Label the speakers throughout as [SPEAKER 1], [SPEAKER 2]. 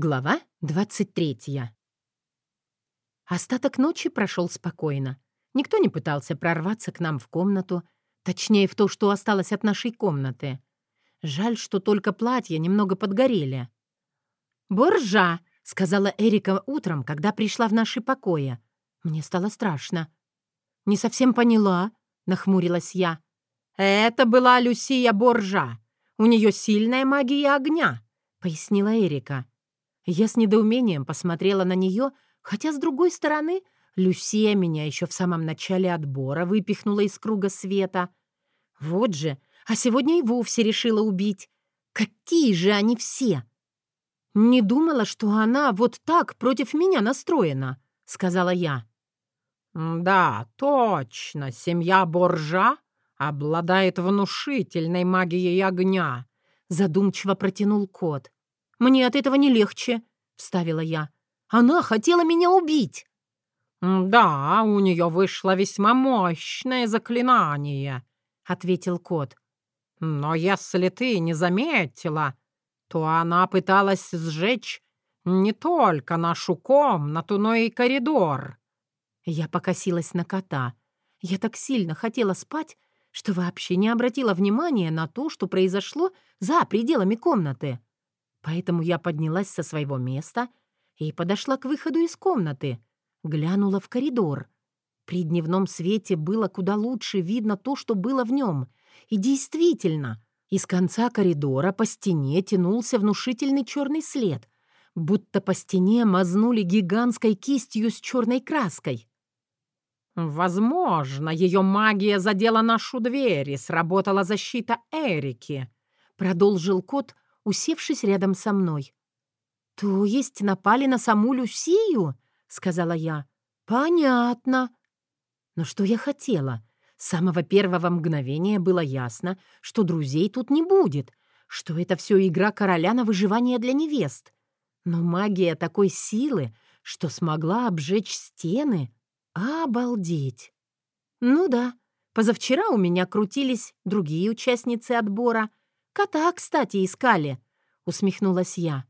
[SPEAKER 1] Глава 23. Остаток ночи прошел спокойно. Никто не пытался прорваться к нам в комнату, точнее, в то, что осталось от нашей комнаты. Жаль, что только платья немного подгорели. «Боржа!» — сказала Эрика утром, когда пришла в наши покои. Мне стало страшно. «Не совсем поняла», — нахмурилась я. «Это была Люсия Боржа. У нее сильная магия огня», — пояснила Эрика. Я с недоумением посмотрела на нее, хотя, с другой стороны, Люсия меня еще в самом начале отбора выпихнула из круга света. Вот же, а сегодня и вовсе решила убить. Какие же они все! «Не думала, что она вот так против меня настроена», — сказала я.
[SPEAKER 2] «Да, точно, семья Боржа обладает внушительной магией огня», —
[SPEAKER 1] задумчиво протянул кот. «Мне от этого не легче», — вставила я. «Она хотела меня убить».
[SPEAKER 2] «Да, у нее вышло весьма мощное заклинание», — ответил кот. «Но если ты не заметила, то она пыталась сжечь не только нашу комнату, но и коридор».
[SPEAKER 1] Я покосилась на кота. Я так сильно хотела спать, что вообще не обратила внимания на то, что произошло за пределами комнаты. Поэтому я поднялась со своего места и подошла к выходу из комнаты, глянула в коридор. При дневном свете было куда лучше видно то, что было в нем. И действительно, из конца коридора по стене тянулся внушительный черный след, будто по стене мазнули гигантской кистью с черной краской.
[SPEAKER 2] «Возможно, ее магия задела нашу дверь и сработала защита Эрики», —
[SPEAKER 1] продолжил кот, — усевшись рядом со мной. «То есть напали на саму Люсию?» — сказала я. «Понятно». Но что я хотела? С самого первого мгновения было ясно, что друзей тут не будет, что это все игра короля на выживание для невест. Но магия такой силы, что смогла обжечь стены. Обалдеть! Ну да, позавчера у меня крутились другие участницы отбора, «Кота, кстати, искали», — усмехнулась я.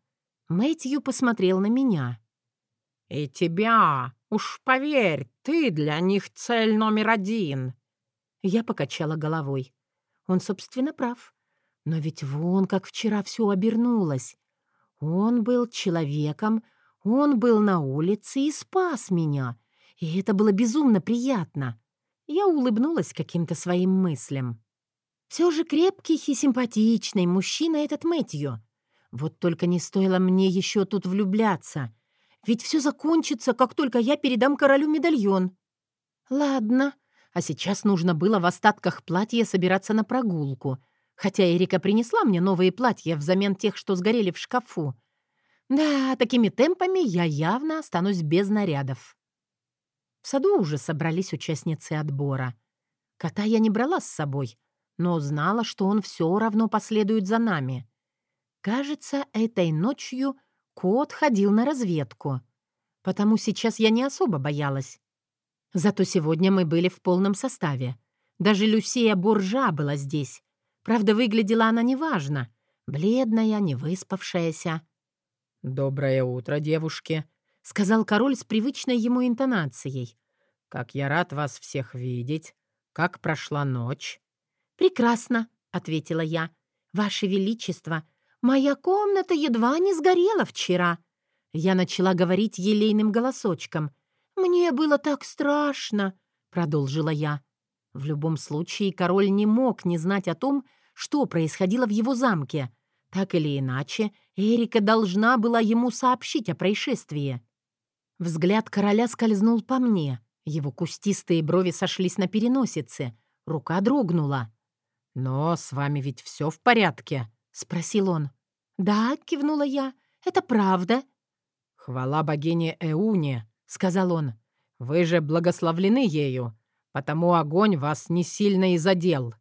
[SPEAKER 1] Мэтью посмотрел на меня.
[SPEAKER 2] «И тебя, уж поверь, ты для них цель номер один».
[SPEAKER 1] Я покачала головой. Он, собственно, прав. Но ведь вон как вчера все обернулось. Он был человеком, он был на улице и спас меня. И это было безумно приятно. Я улыбнулась каким-то своим мыслям. Все же крепкий и симпатичный мужчина этот Мэтью. Вот только не стоило мне еще тут влюбляться. Ведь все закончится, как только я передам королю медальон. Ладно, а сейчас нужно было в остатках платья собираться на прогулку. Хотя Эрика принесла мне новые платья взамен тех, что сгорели в шкафу. Да, такими темпами я явно останусь без нарядов. В саду уже собрались участницы отбора. Кота я не брала с собой — но знала, что он все равно последует за нами. Кажется, этой ночью кот ходил на разведку, потому сейчас я не особо боялась. Зато сегодня мы были в полном составе. Даже Люсия Буржа была здесь. Правда, выглядела она неважно. Бледная, невыспавшаяся.
[SPEAKER 2] «Доброе утро, девушки», —
[SPEAKER 1] сказал король с привычной ему интонацией.
[SPEAKER 2] «Как я рад вас всех видеть. Как прошла ночь?»
[SPEAKER 1] «Прекрасно», — ответила я. «Ваше Величество, моя комната едва не сгорела вчера». Я начала говорить елейным голосочком. «Мне было так страшно», — продолжила я. В любом случае, король не мог не знать о том, что происходило в его замке. Так или иначе, Эрика должна была ему сообщить о происшествии. Взгляд короля скользнул по мне. Его кустистые брови сошлись на переносице. Рука дрогнула.
[SPEAKER 2] «Но с вами ведь все в порядке?»
[SPEAKER 1] — спросил он. «Да», — кивнула я, — «это правда».
[SPEAKER 2] «Хвала богине Эуне», — сказал он. «Вы же благословлены ею, потому огонь вас не сильно и задел».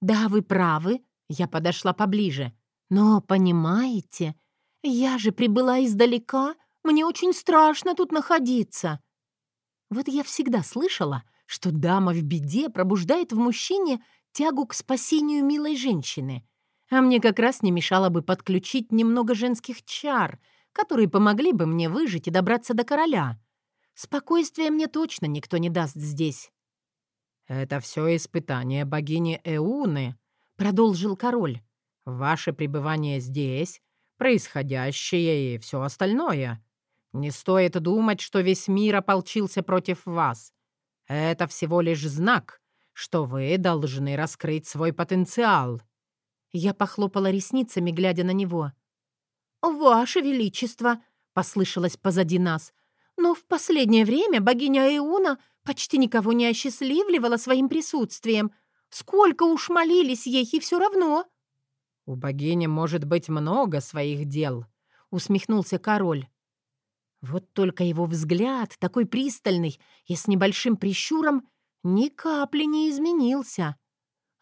[SPEAKER 1] «Да, вы правы», — я подошла поближе. «Но, понимаете, я же прибыла издалека, мне очень страшно тут находиться». Вот я всегда слышала, что дама в беде пробуждает в мужчине тягу к спасению милой женщины. А мне как раз не мешало бы подключить немного женских чар которые помогли бы мне выжить и добраться до короля. Спокойствия мне точно никто не даст здесь».
[SPEAKER 2] «Это все испытание богини Эуны», — продолжил король. «Ваше пребывание здесь, происходящее и все остальное. Не стоит думать, что весь мир ополчился против вас. Это всего лишь знак, что вы должны раскрыть свой потенциал».
[SPEAKER 1] Я похлопала ресницами, глядя на него. «Ваше Величество!» — послышалось позади нас. «Но в последнее время богиня Эуна почти никого не осчастливливала своим присутствием. Сколько уж молились ей, и все равно!»
[SPEAKER 2] «У богини может быть много своих дел», — усмехнулся король.
[SPEAKER 1] Вот только его взгляд, такой пристальный и с небольшим прищуром, ни капли не изменился.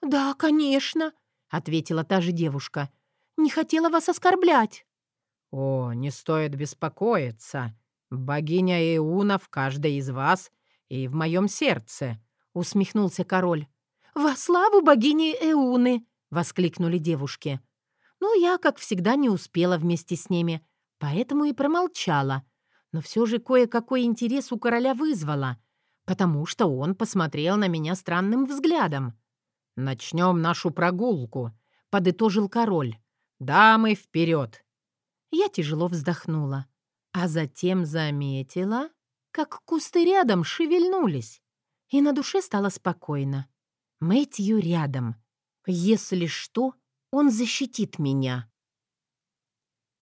[SPEAKER 1] «Да, конечно», — ответила та же девушка. «Не хотела вас оскорблять».
[SPEAKER 2] «О, не стоит беспокоиться. Богиня Иуна в каждой из вас и в моем сердце», — усмехнулся король.
[SPEAKER 1] «Во славу богини Эуны!» — воскликнули девушки. Но я, как всегда, не успела вместе с ними, поэтому и промолчала. Но все же кое-какой интерес у короля вызвала, потому что он посмотрел на меня странным взглядом.
[SPEAKER 2] «Начнем нашу прогулку», — подытожил король. «Дамы, вперед!»
[SPEAKER 1] Я тяжело вздохнула, а затем заметила, как кусты рядом шевельнулись, и на душе стало спокойно. Мэтью рядом. Если что, он защитит меня.